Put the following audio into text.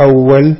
أول